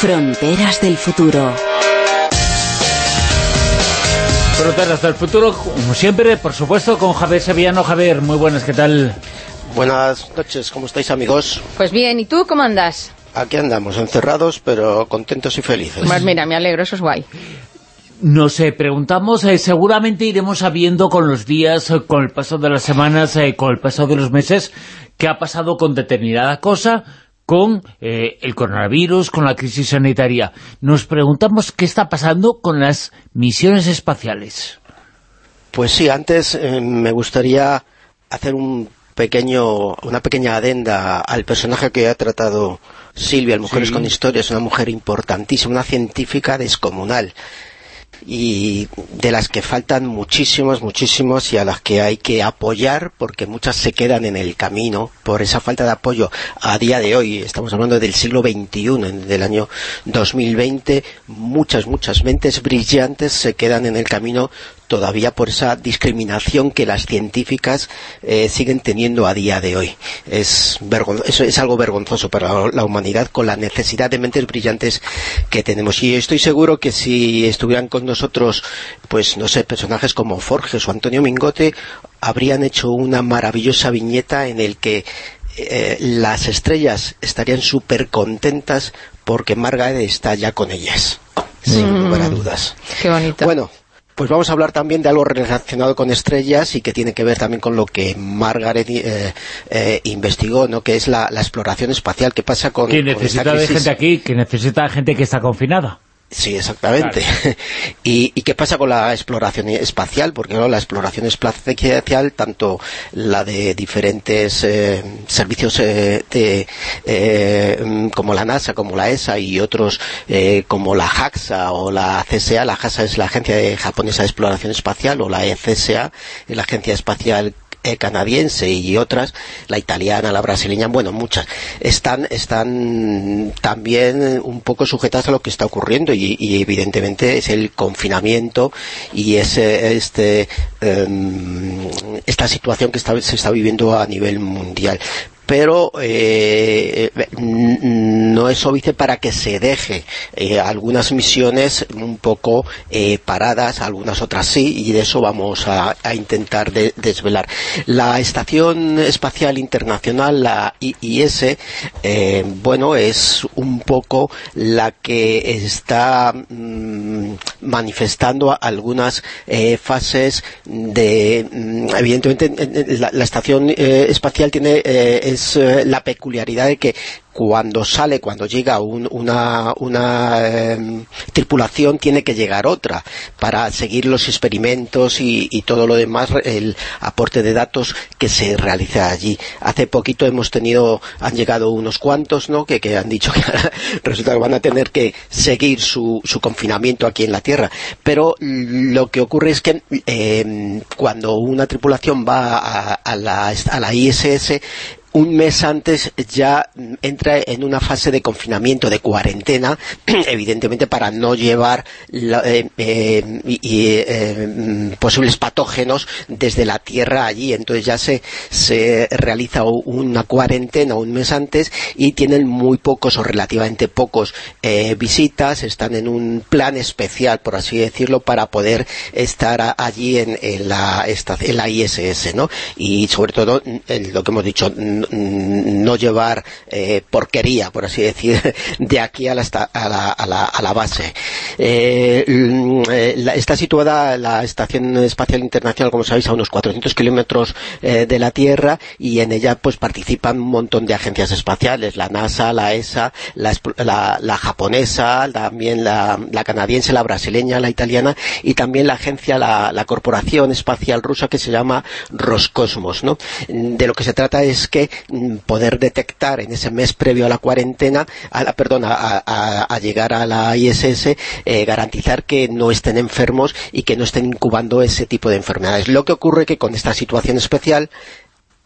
Fronteras del futuro. Fronteras del futuro, como siempre, por supuesto, con Javier Sevillano. Javier, muy buenas, ¿qué tal? Buenas noches, ¿cómo estáis amigos? Pues bien, ¿y tú cómo andas? Aquí andamos, encerrados, pero contentos y felices. Pues mira, me alegro, eso es guay. Nos eh, preguntamos, eh, seguramente iremos sabiendo con los días, eh, con el paso de las semanas, con el paso de los meses, qué ha pasado con determinada cosa, con el coronavirus, con la crisis sanitaria. Nos preguntamos qué está pasando con las misiones espaciales. Pues sí, antes me gustaría hacer un pequeño, una pequeña adenda al personaje que ha tratado Silvia, Mujeres con Historias, una mujer importantísima, una científica descomunal y de las que faltan muchísimos, muchísimos y a las que hay que apoyar porque muchas se quedan en el camino por esa falta de apoyo a día de hoy. Estamos hablando del siglo XXI, del año 2020. Muchas, muchas mentes brillantes se quedan en el camino todavía por esa discriminación que las científicas eh, siguen teniendo a día de hoy. Es, es algo vergonzoso para la humanidad con la necesidad de mentes brillantes que tenemos. Y estoy seguro que si estuvieran con nosotros, pues no sé, personajes como Forges o Antonio Mingote, habrían hecho una maravillosa viñeta en el que eh, las estrellas estarían súper contentas porque Margaret está ya con ellas, sin mm. lugar a dudas. Qué bonito. Bueno, pues vamos a hablar también de algo relacionado con estrellas y que tiene que ver también con lo que Margaret eh, eh, investigó, ¿no? que es la, exploración espacial. ¿Qué pasa con, que necesita de gente aquí, que necesita gente que está confinada. Sí, exactamente. ¿Y, qué pasa con la exploración espacial? Porque la exploración espacial, tanto la de diferentes eh, servicios eh, eh, como la NASA, como la ESA y otros como la JAXA o la CSA, la JAXA es la Agencia Japonesa de Exploración Espacial o la ECSA, la Agencia Espacial eh, canadiense y otras, la italiana, la brasileña, bueno, muchas, están, están también un poco sujetas a lo que está ocurriendo y, evidentemente es el confinamiento y es este, em, esta situación que se está viviendo a nivel mundial pero eh, no es óbice para que se deje eh, algunas misiones un poco eh, paradas, algunas otras sí, y de eso vamos a, intentar desvelar. La Estación Espacial Internacional, la IIS, bueno, es un poco la que está mm, manifestando algunas fases de... Mm, evidentemente, la, Estación Espacial tiene es eh, la peculiaridad de que cuando sale, cuando llega una, em, tripulación, tiene que llegar otra para seguir los experimentos y, todo lo demás, el aporte de datos que se realiza allí. Hace poquito hemos tenido, han llegado unos cuantos, ¿no?, que, han dicho que resulta que van a tener que seguir su, confinamiento aquí en la Tierra. Pero lo que ocurre es que em, cuando una tripulación va a, la, a la ISS, un mes antes ya entra en una fase de confinamiento, de cuarentena, evidentemente para no llevar eh, eh, eh, posibles patógenos desde la Tierra allí. Entonces ya se, se realiza una cuarentena un mes antes y tienen muy pocos o relativamente pocos visitas, están en un plan especial, por así decirlo, para poder estar allí en, la, en la ISS, ¿no? Y sobre todo, lo que hemos dicho, no llevar eh, porquería, por así decir, de aquí a la, a la, a la, base. Eh, mm, eh, está situada la Estación Espacial Internacional, como sabéis, a unos 400 kilómetros de la Tierra y en ella pues participan un montón de agencias espaciales, la NASA, la ESA, la, japonesa, también la, canadiense, la brasileña, la italiana y también la agencia, la, corporación espacial rusa que se llama Roscosmos. De lo que se trata es que poder detectar en ese mes previo a la cuarentena, a la, perdón, a, llegar a la ISS, eh, garantizar que no estén enfermos y que no estén incubando ese tipo de enfermedades. Lo que ocurre que con esta situación especial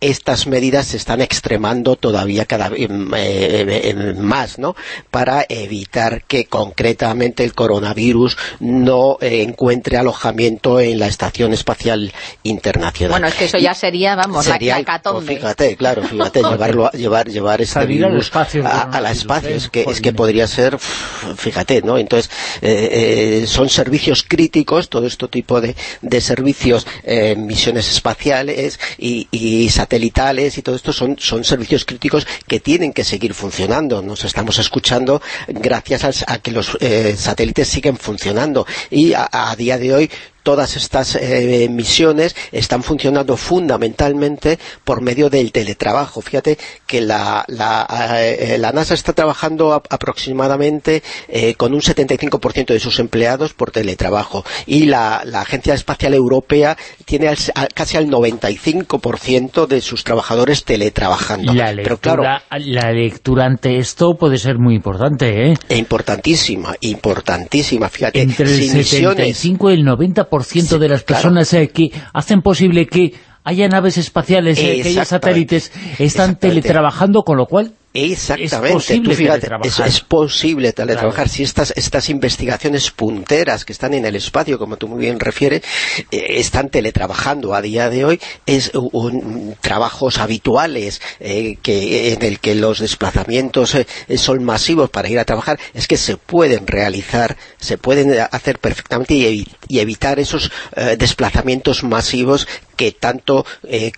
estas medidas se están extremando todavía cada vez eh, más, ¿no? Para evitar que concretamente el coronavirus no encuentre alojamiento en la Estación Espacial Internacional. Bueno, es que eso ya sería, vamos, sería, la hecatombe. fíjate, claro, fíjate, llevarlo, llevar, llevar este virus a, la espacio, es que, es que podría ser, fíjate, ¿no? Entonces, eh, son servicios críticos, todo este tipo de, de servicios, eh, misiones espaciales y, y satelitales y todo esto son, son servicios críticos que tienen que seguir funcionando. Nos estamos escuchando gracias a, que los eh, satélites siguen funcionando y a, día de hoy todas estas eh, misiones están funcionando fundamentalmente por medio del teletrabajo. Fíjate que la, la, eh, la NASA está trabajando aproximadamente eh, con un 75% de sus empleados por teletrabajo y la, la Agencia Espacial Europea tiene casi al 95% de sus trabajadores teletrabajando. La lectura, la lectura ante esto puede ser muy importante, ¿eh? Importantísima, importantísima. Fíjate, Entre el 75 y el 90% ciento de las personas eh, que hacen posible que haya naves espaciales, eh, que haya satélites, están teletrabajando, con lo cual Exactamente, es posible es, posible teletrabajar. Si estas, estas investigaciones punteras que están en el espacio, como tú muy bien refieres, eh, están teletrabajando a día de hoy, es un, trabajos habituales eh, que en el que los desplazamientos eh, son masivos para ir a trabajar, es que se pueden realizar, se pueden hacer perfectamente y, evitar esos desplazamientos masivos que tanto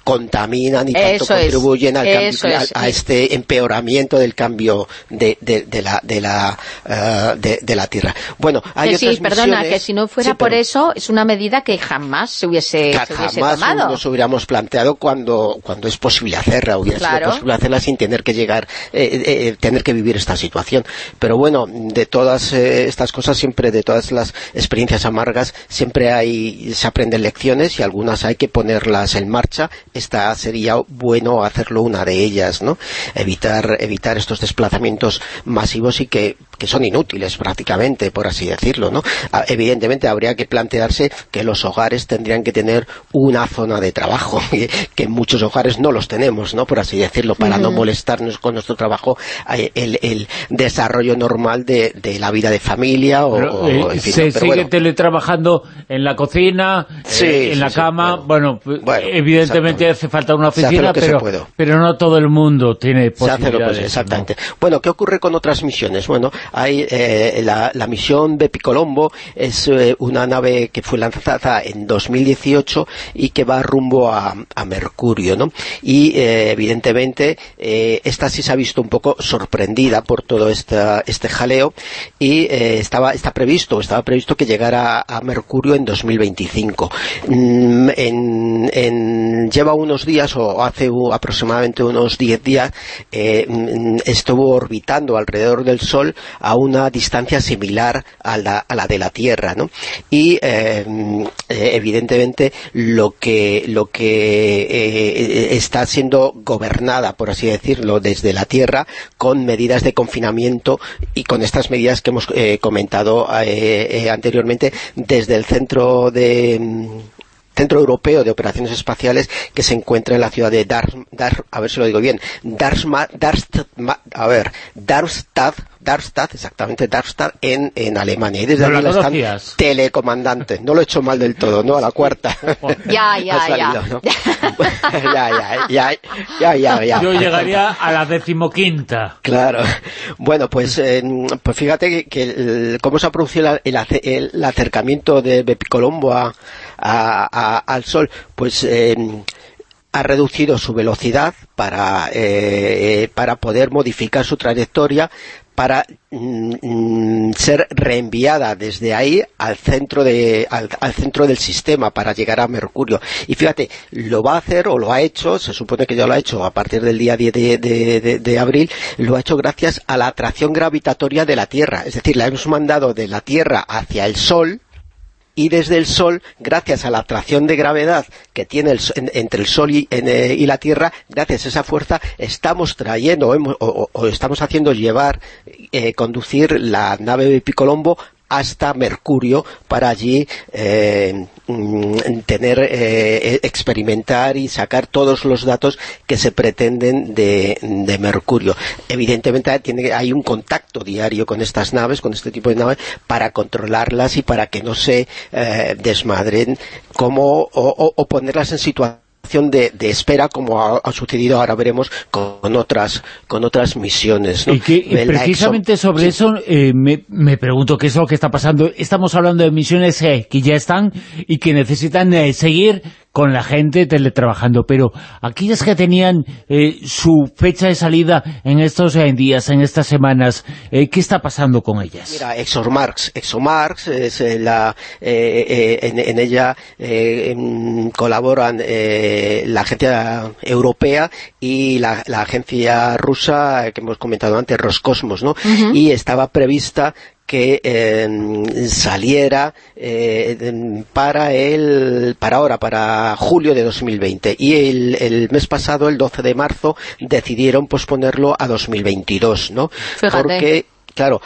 contaminan y tanto contribuyen al a este empeoramiento del cambio de, de, la, de, la, eh, de, la Tierra. Bueno, hay sí, perdona, que si no fuera por eso, es una medida que jamás se hubiese, se hubiese jamás nos hubiéramos planteado cuando, cuando es posible hacerla, hubiera sido posible hacerla sin tener que llegar, eh, eh, tener que vivir esta situación. Pero bueno, de todas estas cosas, siempre, de todas las experiencias amargas, siempre hay, se aprenden lecciones y algunas hay que ponerlas en marcha. Esta sería bueno hacerlo una de ellas, ¿no? Evitar evitar estos desplazamientos masivos y que, son inútiles prácticamente, por así decirlo, ¿no? Ah, evidentemente habría que plantearse que los hogares tendrían que tener una zona de trabajo, que en muchos hogares no los tenemos, ¿no? Por así decirlo, para no molestarnos con nuestro trabajo eh, el, desarrollo normal de, la vida de familia o, eh, se sigue teletrabajando en la cocina, eh, en la cama, bueno, evidentemente hace falta una oficina, pero, pero no todo el mundo tiene posibilidades exactamente. Bueno, ¿qué ocurre con otras misiones? Bueno, hay eh, la, misión de Picolombo, es eh, una nave que fue lanzada en 2018 y que va rumbo a, Mercurio, ¿no? Y eh, evidentemente esta sí se ha visto un poco sorprendida por todo esta, este jaleo y estaba está previsto estaba previsto que llegara a Mercurio en 2025. Mm, lleva unos días o hace aproximadamente unos 10 días Mm, estuvo orbitando alrededor del Sol a una distancia similar a la, de la Tierra, ¿no? Y eh, eh, evidentemente lo que, lo que eh, está siendo gobernada, por así decirlo, desde la Tierra con medidas de confinamiento y con estas medidas que hemos comentado anteriormente desde el centro de Centro Europeo de Operaciones Espaciales que se encuentra en la ciudad de Dar, a ver si lo digo bien, Darmstadt, a ver, Darmstadt, Darmstadt, exactamente Darmstadt en, en Alemania. Y desde ahí están telecomandantes. No lo he hecho mal del todo, ¿no? A la cuarta. ya, ya, ya. ya, ya, ya, ya, ya, Yo llegaría a la decimoquinta. Claro. Bueno, pues, pues fíjate que, cómo se ha producido el, el, acercamiento de Bepicolombo a, a, al Sol, pues... Eh, ha reducido su velocidad para, eh, para poder modificar su trayectoria para mm, mm, ser reenviada desde ahí al centro de al, centro del sistema para llegar a Mercurio. Y fíjate, lo va a hacer o lo ha hecho, se supone que ya lo ha hecho a partir del día 10 de, de abril, lo ha hecho gracias a la atracción gravitatoria de la Tierra, es decir, la hemos mandado de la Tierra hacia el Sol y desde el Sol, gracias a la atracción de gravedad que tiene entre el Sol eh, y, la Tierra, gracias a esa fuerza, estamos trayendo o, estamos haciendo llevar, eh, conducir la nave de Picolombo hasta Mercurio para allí eh, mm, tener, eh, experimentar y sacar todos los datos que se pretenden de, Mercurio. Evidentemente tiene, hay un contacto diario con estas naves, con este tipo de naves, para controlarlas y para que no se eh, desmadren como, o ponerlas en situación de, espera como ha, sucedido ahora veremos con otras con otras misiones y, precisamente sobre eso eh, me, pregunto qué es lo que está pasando. Estamos hablando de misiones eh, que ya están y que necesitan eh, seguir con la gente teletrabajando, pero aquellas que tenían eh, su fecha de salida en estos eh, días, en estas semanas, eh, ¿qué está pasando con ellas? Mira, ExoMarx, ExoMarx es la, en, ella colaboran la agencia europea y la, agencia rusa que hemos comentado antes, Roscosmos, ¿no? Y estaba prevista que em, saliera eh, para el para ahora, para julio de 2020 y el, el, mes pasado, el 12 de marzo decidieron posponerlo a 2022 ¿no? porque claro,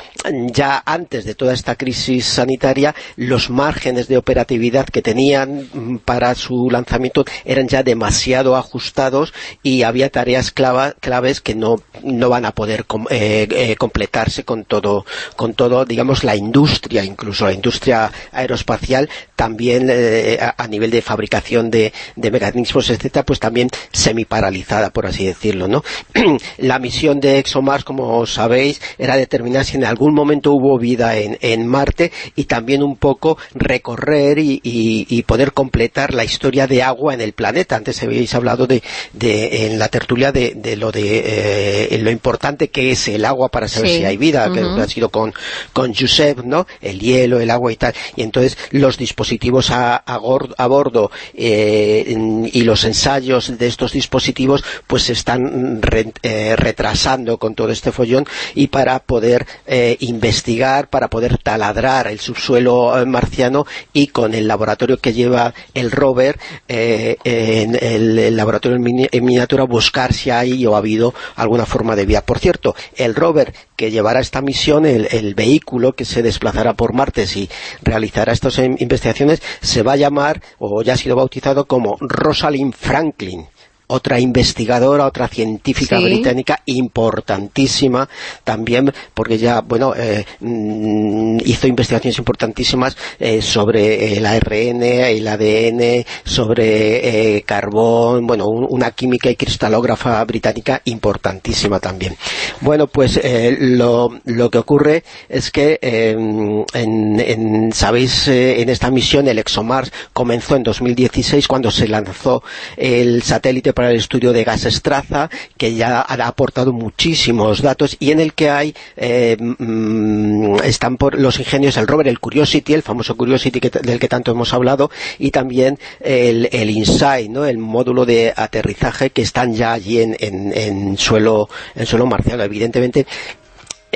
ya antes de toda esta crisis sanitaria, los márgenes de operatividad que tenían para su lanzamiento eran ya demasiado ajustados y había tareas claves que no, no van a poder eh, eh, completarse con todo, con todo, digamos, la industria, incluso la industria aeroespacial, también eh, a, nivel de fabricación de, de mecanismos, etcétera, pues también semi-paralizada, por así decirlo, ¿no? la misión de ExoMars, como sabéis, era determinada si en algún momento hubo vida en, en Marte y también un poco recorrer y, y, poder completar la historia de agua en el planeta. Antes habéis hablado de, de en la tertulia de, de lo de eh, lo importante que es el agua para saber si hay vida, que ha sido con, con Josep, ¿no? El hielo, el agua y tal. Y entonces los dispositivos a, a, bordo eh, y los ensayos de estos dispositivos pues se están eh, retrasando con todo este follón y para poder eh, investigar, para poder taladrar el subsuelo eh, marciano y con el laboratorio que lleva el rover, eh, en el, laboratorio en, miniatura, buscar si hay o ha habido alguna forma de vía. Por cierto, el rover que llevará esta misión, el, el vehículo que se desplazará por Marte y realizará estas investigaciones, se va a llamar, o ya ha sido bautizado como Rosalind Franklin otra investigadora, otra científica británica importantísima también, porque ya, bueno, eh, mm, hizo investigaciones importantísimas eh, sobre el ARN, el ADN, sobre eh, carbón, bueno, una química y cristalógrafa británica importantísima también. Bueno, pues lo, lo, que ocurre es que, em, en, sabéis, en esta misión el ExoMars comenzó en 2016 cuando se lanzó el satélite para el estudio de gas estraza, que ya ha aportado muchísimos datos y en el que hay eh, mm, están por los ingenios, el rover, el Curiosity, el famoso Curiosity del que tanto hemos hablado, y también el, el InSight, ¿no? el módulo de aterrizaje que están ya allí en, en suelo, en suelo marciano. Evidentemente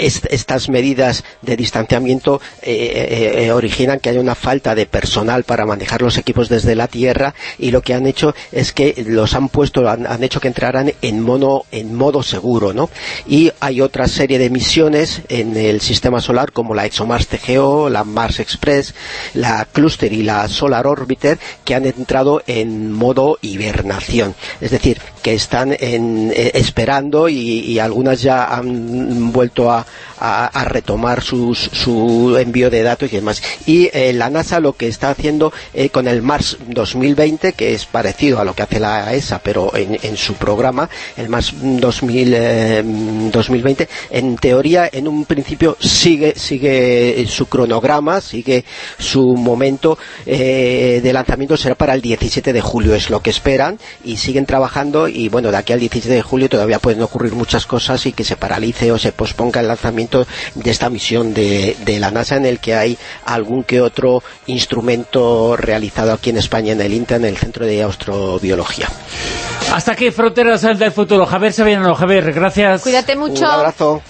estas medidas de distanciamiento eh, eh, eh, originan que haya una falta de personal para manejar los equipos desde la Tierra y lo que han hecho es que los han puesto, han, hecho que entraran en, mono, en modo seguro, ¿no? Y hay otra serie de misiones en el sistema solar como la ExoMars TGO, la Mars Express, la Cluster y la Solar Orbiter que han entrado en modo hibernación. Es decir, que están esperando y algunas ya han vuelto a, a, retomar su envío de datos y demás. Y eh, la NASA lo que está haciendo eh, con el Mars 2020, que es parecido a lo que hace la ESA, pero en, su programa, el Mars 2000, 2020, eh, en teoría, en un principio, sigue, sigue su cronograma, sigue su momento de lanzamiento, será para el 17 de julio, es lo que esperan, y siguen trabajando, y bueno, de aquí al 17 de julio todavía pueden ocurrir muchas cosas y que se paralice o se posponga el lanzamiento de esta misión de, la NASA en el que hay algún que otro instrumento realizado aquí en España en el INTA, en el Centro de Astrobiología. Hasta aquí Fronteras del Futuro. Javier Sevillano, Javier, gracias. Cuídate mucho. Un abrazo.